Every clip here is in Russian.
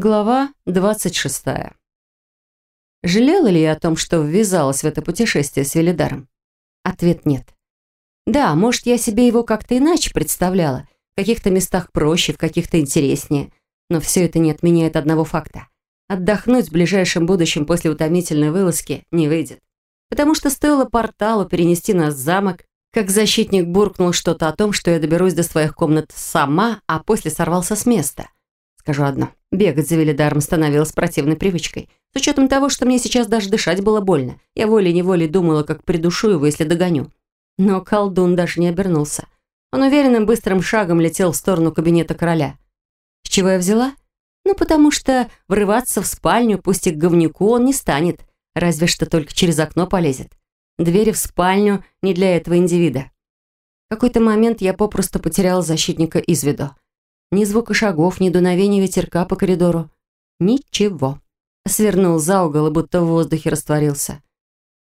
Глава 26. Жалела ли я о том, что ввязалась в это путешествие с Велидаром? Ответ нет. Да, может, я себе его как-то иначе представляла, в каких-то местах проще, в каких-то интереснее, но все это не отменяет одного факта. Отдохнуть в ближайшем будущем после утомительной вылазки не выйдет. Потому что стоило порталу перенести нас в замок, как защитник буркнул что-то о том, что я доберусь до своих комнат сама, а после сорвался с места – Скажу одно. Бегать за Велидаром становилось противной привычкой. С учетом того, что мне сейчас даже дышать было больно. Я волей-неволей думала, как придушу его, если догоню. Но колдун даже не обернулся. Он уверенным быстрым шагом летел в сторону кабинета короля. С чего я взяла? Ну, потому что врываться в спальню, пусть и к говнюку, он не станет. Разве что только через окно полезет. Двери в спальню не для этого индивида. В какой-то момент я попросту потеряла защитника из виду. Ни звука шагов, ни дуновения ветерка по коридору. Ничего. Свернул за угол и будто в воздухе растворился.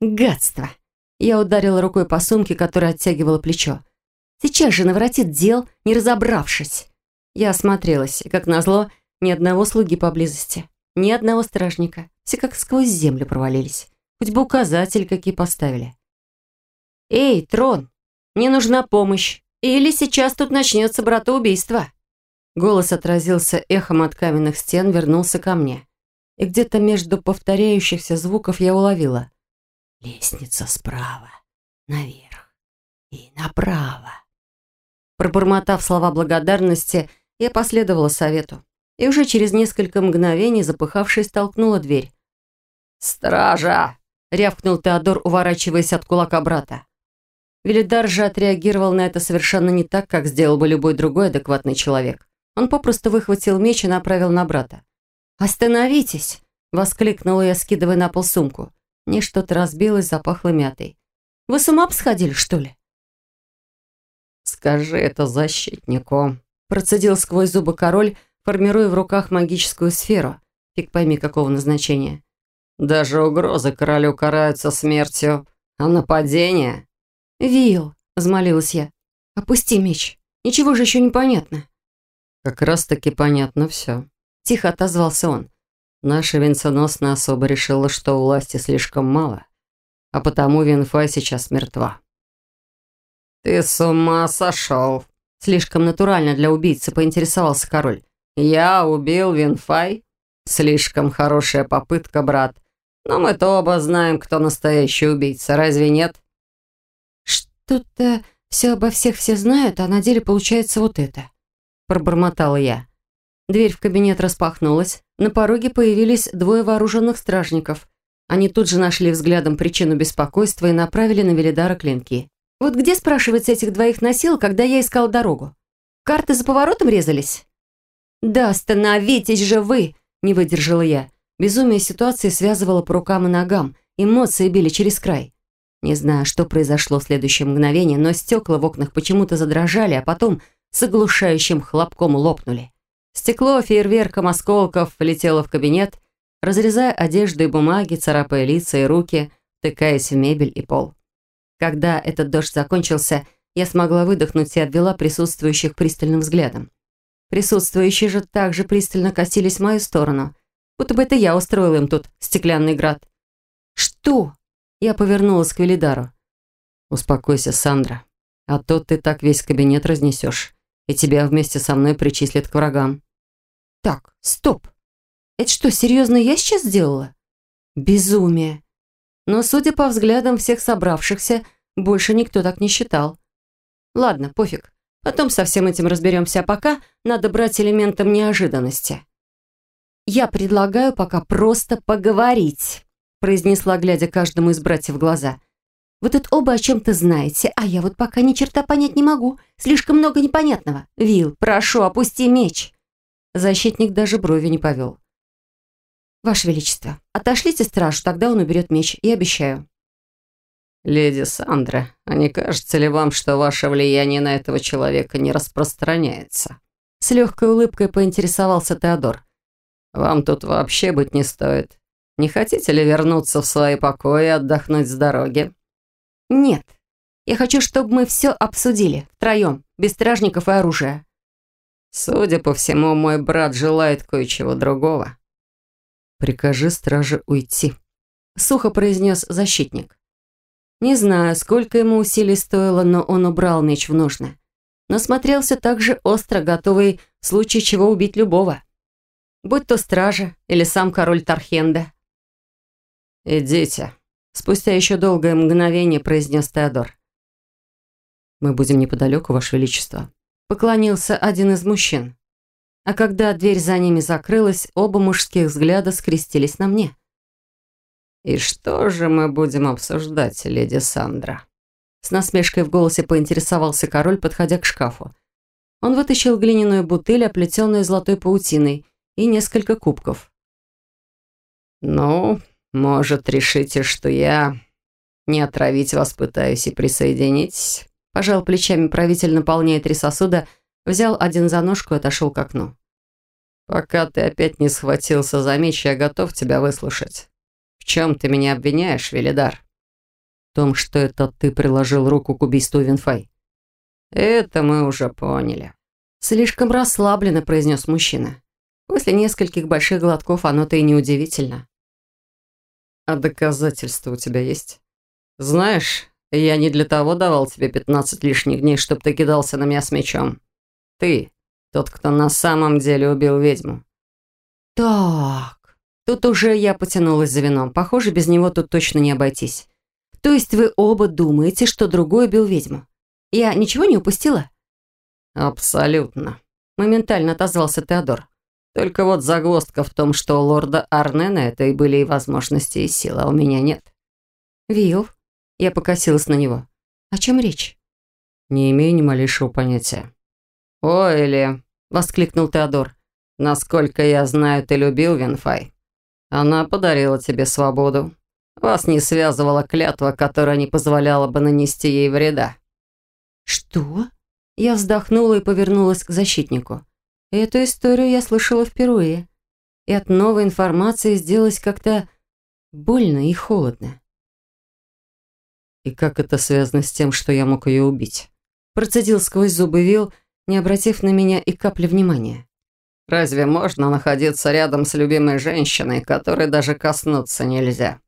Гадство! Я ударила рукой по сумке, которая оттягивала плечо. Сейчас же наворотит дел, не разобравшись. Я осмотрелась, и, как назло, ни одного слуги поблизости, ни одного стражника. Все как сквозь землю провалились. Хоть бы указатель какие поставили. «Эй, Трон, мне нужна помощь. Или сейчас тут начнется братоубийство». Голос отразился эхом от каменных стен, вернулся ко мне. И где-то между повторяющихся звуков я уловила. «Лестница справа, наверх и направо». Пробормотав слова благодарности, я последовала совету. И уже через несколько мгновений, запыхавшись, толкнула дверь. «Стража!» — рявкнул Теодор, уворачиваясь от кулака брата. Велидар же отреагировал на это совершенно не так, как сделал бы любой другой адекватный человек. Он попросту выхватил меч и направил на брата. «Остановитесь!» — воскликнула я, скидывая на пол сумку. Мне что-то разбилось, запахло мятой. «Вы с ума посходили, что ли?» «Скажи это защитнику», — процедил сквозь зубы король, формируя в руках магическую сферу. Фиг пойми, какого назначения. «Даже угрозы королю караются смертью, а нападение...» «Вил», — взмолилась я, — «опусти меч. Ничего же еще не понятно». «Как раз-таки понятно все», – тихо отозвался он. «Наша венценосная особа решила, что власти слишком мало, а потому Винфай сейчас мертва». «Ты с ума сошел!» Слишком натурально для убийцы поинтересовался король. «Я убил Винфай? Слишком хорошая попытка, брат. Но мы-то оба знаем, кто настоящий убийца, разве нет?» «Что-то все обо всех все знают, а на деле получается вот это» пробормотала я. Дверь в кабинет распахнулась. На пороге появились двое вооруженных стражников. Они тут же нашли взглядом причину беспокойства и направили на Велидара клинки. «Вот где, спрашивается, этих двоих носил, когда я искал дорогу? Карты за поворотом резались?» «Да остановитесь же вы!» – не выдержала я. Безумие ситуации связывало по рукам и ногам. Эмоции били через край. Не знаю, что произошло в следующее мгновение, но стекла в окнах почему-то задрожали, а потом с оглушающим хлопком лопнули. Стекло фейерверком осколков летело в кабинет, разрезая одежду и бумаги, царапая лица и руки, тыкаясь в мебель и пол. Когда этот дождь закончился, я смогла выдохнуть и обвела присутствующих пристальным взглядом. Присутствующие же также пристально косились в мою сторону, будто бы это я устроила им тут стеклянный град. «Что?» Я повернулась к Велидару. «Успокойся, Сандра, а то ты так весь кабинет разнесешь и тебя вместе со мной причислят к врагам. Так, стоп. Это что, серьезно я сейчас сделала? Безумие. Но, судя по взглядам всех собравшихся, больше никто так не считал. Ладно, пофиг. Потом со всем этим разберемся, а пока надо брать элементом неожиданности. «Я предлагаю пока просто поговорить», произнесла, глядя каждому из братьев в глаза – вы тут оба о чем-то знаете, а я вот пока ни черта понять не могу. Слишком много непонятного. Вил, прошу, опусти меч». Защитник даже брови не повел. «Ваше Величество, отошлите стражу, тогда он уберет меч, я обещаю». «Леди Сандра, а не кажется ли вам, что ваше влияние на этого человека не распространяется?» С легкой улыбкой поинтересовался Теодор. «Вам тут вообще быть не стоит. Не хотите ли вернуться в свои покои и отдохнуть с дороги?» «Нет. Я хочу, чтобы мы все обсудили, втроем, без стражников и оружия». Судя по всему, мой брат желает кое-чего другого. Прикажи страже уйти, сухо произнес защитник. Не знаю, сколько ему усилий стоило, но он убрал меч в ножны. Но смотрелся так же остро, готовый в случае чего убить любого. Будь то стража или сам король Тархенда. «Идите», — спустя еще долгое мгновение произнес Теодор. «Мы будем неподалеку, Ваше Величество», — поклонился один из мужчин. А когда дверь за ними закрылась, оба мужских взгляда скрестились на мне. «И что же мы будем обсуждать, леди Сандра?» С насмешкой в голосе поинтересовался король, подходя к шкафу. Он вытащил глиняную бутыль, оплетенную золотой паутиной, и несколько кубков. «Ну, может, решите, что я не отравить вас пытаюсь и присоединитесь?» Пожал плечами правитель, наполняя три сосуда, взял один за ножку и отошел к окну. «Пока ты опять не схватился за меч, я готов тебя выслушать. В чем ты меня обвиняешь, Велидар?» «В том, что это ты приложил руку к убийству Винфай». «Это мы уже поняли». Слишком расслабленно произнес мужчина. После нескольких больших глотков оно-то и неудивительно. «А доказательства у тебя есть? Знаешь, я не для того давал тебе 15 лишних дней, чтобы ты кидался на меня с мечом. Ты, тот, кто на самом деле убил ведьму». «Так, тут уже я потянулась за вином. Похоже, без него тут точно не обойтись. То есть вы оба думаете, что другой убил ведьму? Я ничего не упустила?» «Абсолютно», — моментально отозвался Теодор. Только вот загвоздка в том, что у лорда Арнена это и были и возможности, и силы, а у меня нет. Вил, я покосилась на него. О чем речь? Не имею ни малейшего понятия. «Ой, Эли!» — воскликнул Теодор. «Насколько я знаю, ты любил Винфай. Она подарила тебе свободу. Вас не связывала клятва, которая не позволяла бы нанести ей вреда». «Что?» Я вздохнула и повернулась к защитнику. Эту историю я слышала впервые. И от новой информации сделалось как-то больно и холодно. «И как это связано с тем, что я мог ее убить?» Процедил сквозь зубы Вил, не обратив на меня и капли внимания. «Разве можно находиться рядом с любимой женщиной, которой даже коснуться нельзя?»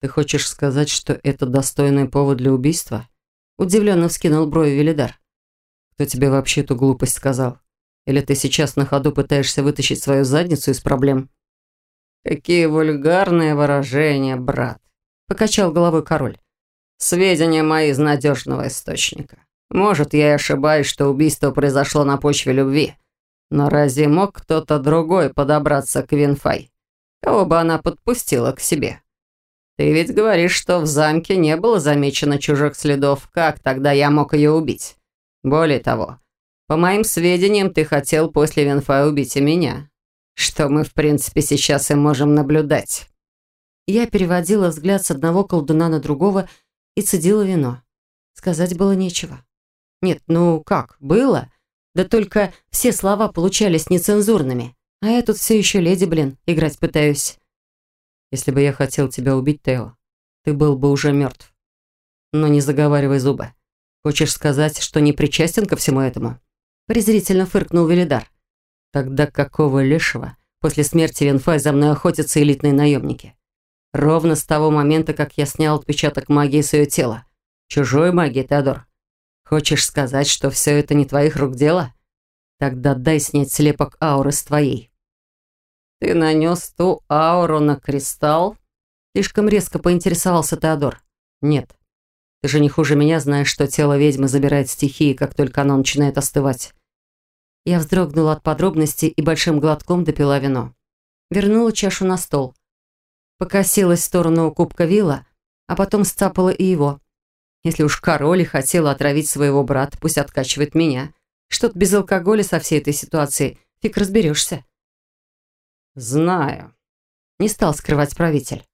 «Ты хочешь сказать, что это достойный повод для убийства?» Удивленно вскинул брови Велидар. «Кто тебе вообще эту глупость сказал?» Или ты сейчас на ходу пытаешься вытащить свою задницу из проблем?» «Какие вульгарные выражения, брат!» – покачал головой король. «Сведения мои из надежного источника. Может, я и ошибаюсь, что убийство произошло на почве любви. Но разве мог кто-то другой подобраться к Винфай? Кого бы она подпустила к себе? Ты ведь говоришь, что в замке не было замечено чужих следов. Как тогда я мог ее убить? Более того, по моим сведениям, ты хотел после Венфа убить и меня. Что мы, в принципе, сейчас и можем наблюдать». Я переводила взгляд с одного колдуна на другого и цедила вино. Сказать было нечего. Нет, ну как, было? Да только все слова получались нецензурными. А я тут все еще леди, блин, играть пытаюсь. Если бы я хотел тебя убить, Тео, ты был бы уже мертв. Но не заговаривай зубы. Хочешь сказать, что не причастен ко всему этому? Презрительно фыркнул Велидар. Тогда какого лешего после смерти Венфай за мной охотятся элитные наемники? Ровно с того момента, как я снял отпечаток магии с ее тела. Чужой магии, Теодор. Хочешь сказать, что все это не твоих рук дело? Тогда дай снять слепок ауры с твоей. Ты нанес ту ауру на кристалл? Слишком резко поинтересовался Теодор. Нет. Ты же не хуже меня знаешь, что тело ведьмы забирает стихии, как только оно начинает остывать. Я вздрогнула от подробностей и большим глотком допила вино. Вернула чашу на стол. Покосилась в сторону кубка вилла, а потом сцапала и его. Если уж король хотела отравить своего брата, пусть откачивает меня. Что-то без алкоголя со всей этой ситуацией. Фиг разберешься. «Знаю», — не стал скрывать правитель.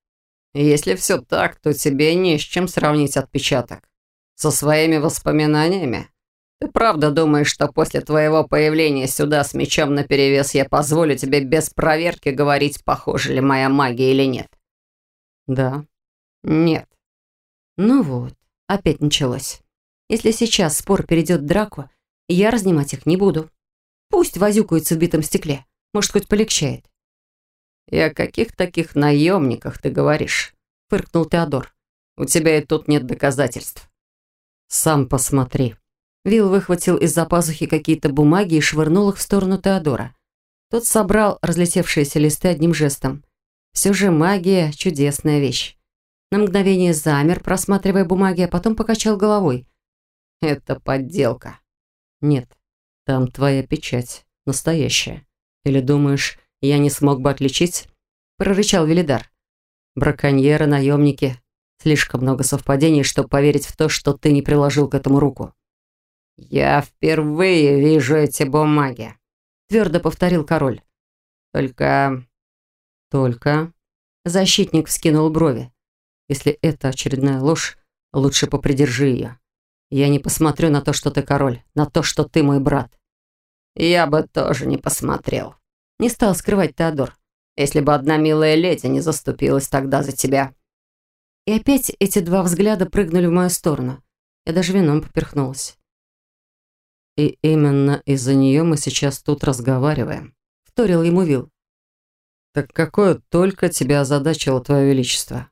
«Если все так, то тебе не с чем сравнить отпечаток. Со своими воспоминаниями?» Ты правда думаешь, что после твоего появления сюда с мечом наперевес я позволю тебе без проверки говорить, похожа ли моя магия или нет? Да. Нет. Ну вот, опять началось. Если сейчас спор перейдет в драку, я разнимать их не буду. Пусть возюкается в битом стекле. Может, хоть полегчает. «И о каких таких наемниках ты говоришь?» — фыркнул Теодор. «У тебя и тут нет доказательств». «Сам посмотри». Вил выхватил из-за пазухи какие-то бумаги и швырнул их в сторону Теодора. Тот собрал разлетевшиеся листы одним жестом. Все же магия – чудесная вещь. На мгновение замер, просматривая бумаги, а потом покачал головой. «Это подделка». «Нет, там твоя печать, настоящая. Или думаешь, я не смог бы отличить?» Прорычал Велидар. «Браконьеры, наемники. Слишком много совпадений, чтобы поверить в то, что ты не приложил к этому руку». «Я впервые вижу эти бумаги», — твердо повторил король. «Только...» «Только...» Защитник вскинул брови. Если это очередная ложь, лучше попридержи ее. Я не посмотрю на то, что ты король, на то, что ты мой брат. Я бы тоже не посмотрел. Не стал скрывать Теодор. Если бы одна милая леди не заступилась тогда за тебя. И опять эти два взгляда прыгнули в мою сторону. Я даже вином поперхнулась. И именно из-за нее мы сейчас тут разговариваем. Вторил ему Вил. Так какое только тебя озадачило, твое величество?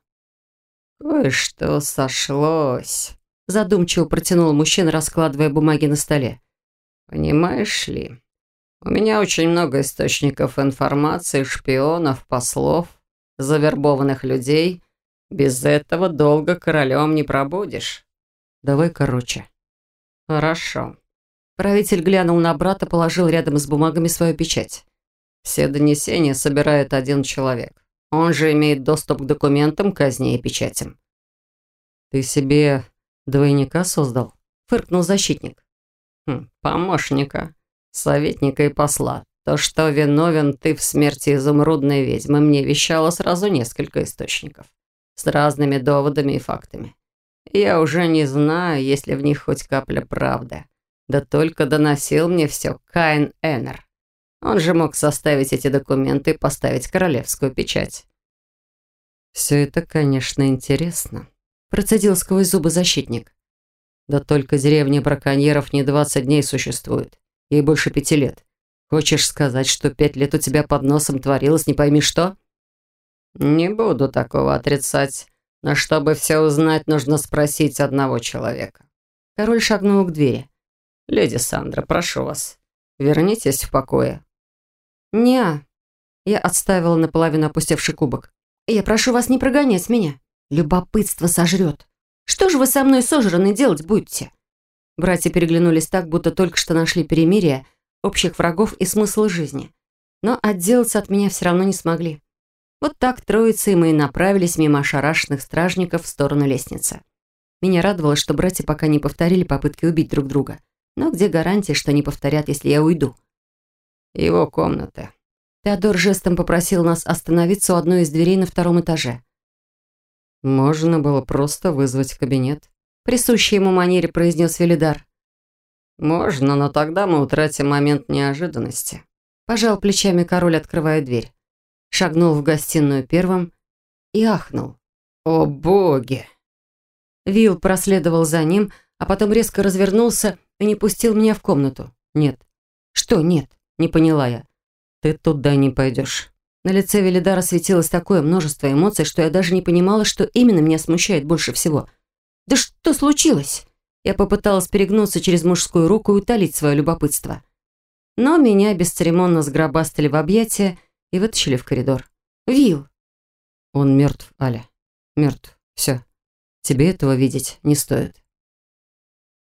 «Кое-что сошлось», – задумчиво протянул мужчина, раскладывая бумаги на столе. «Понимаешь ли, у меня очень много источников информации, шпионов, послов, завербованных людей. Без этого долго королем не пробудешь». «Давай короче». «Хорошо». Правитель глянул на брата, положил рядом с бумагами свою печать. «Все донесения собирает один человек. Он же имеет доступ к документам, казни и печатям. «Ты себе двойника создал?» – фыркнул защитник. Хм, «Помощника, советника и посла. То, что виновен ты в смерти изумрудной ведьмы, мне вещало сразу несколько источников. С разными доводами и фактами. Я уже не знаю, есть ли в них хоть капля правды. Да только доносил мне все Кайн Эннер. Он же мог составить эти документы и поставить королевскую печать. «Все это, конечно, интересно», – процедил сквозь зубы защитник. «Да только деревня браконьеров не 20 дней существует. Ей больше пяти лет. Хочешь сказать, что пять лет у тебя под носом творилось не пойми что?» «Не буду такого отрицать. Но чтобы все узнать, нужно спросить одного человека». Король шагнул к двери. «Леди Сандра, прошу вас, вернитесь в покое не Я отставила наполовину опустевший кубок. «Я прошу вас не прогонять меня. Любопытство сожрет. Что же вы со мной сожранный делать будете?» Братья переглянулись так, будто только что нашли перемирие, общих врагов и смысл жизни. Но отделаться от меня все равно не смогли. Вот так троицы и мы направились мимо ошарашенных стражников в сторону лестницы. Меня радовало, что братья пока не повторили попытки убить друг друга. Но где гарантия, что не повторят, если я уйду? его комната. Теодор жестом попросил нас остановиться у одной из дверей на втором этаже. «Можно было просто вызвать в кабинет», — присущей ему манере произнес Велидар. «Можно, но тогда мы утратим момент неожиданности». Пожал плечами король, открывая дверь. Шагнул в гостиную первым и ахнул. «О боги!» Вил проследовал за ним, а потом резко развернулся и не пустил меня в комнату. «Нет». «Что нет?» Не поняла я. Ты туда не пойдешь. На лице Велидара светилось такое множество эмоций, что я даже не понимала, что именно меня смущает больше всего. «Да что случилось?» Я попыталась перегнуться через мужскую руку и утолить свое любопытство. Но меня бесцеремонно сгробастали в объятия и вытащили в коридор. «Вил!» «Он мертв, Аля. Мертв. Все. Тебе этого видеть не стоит».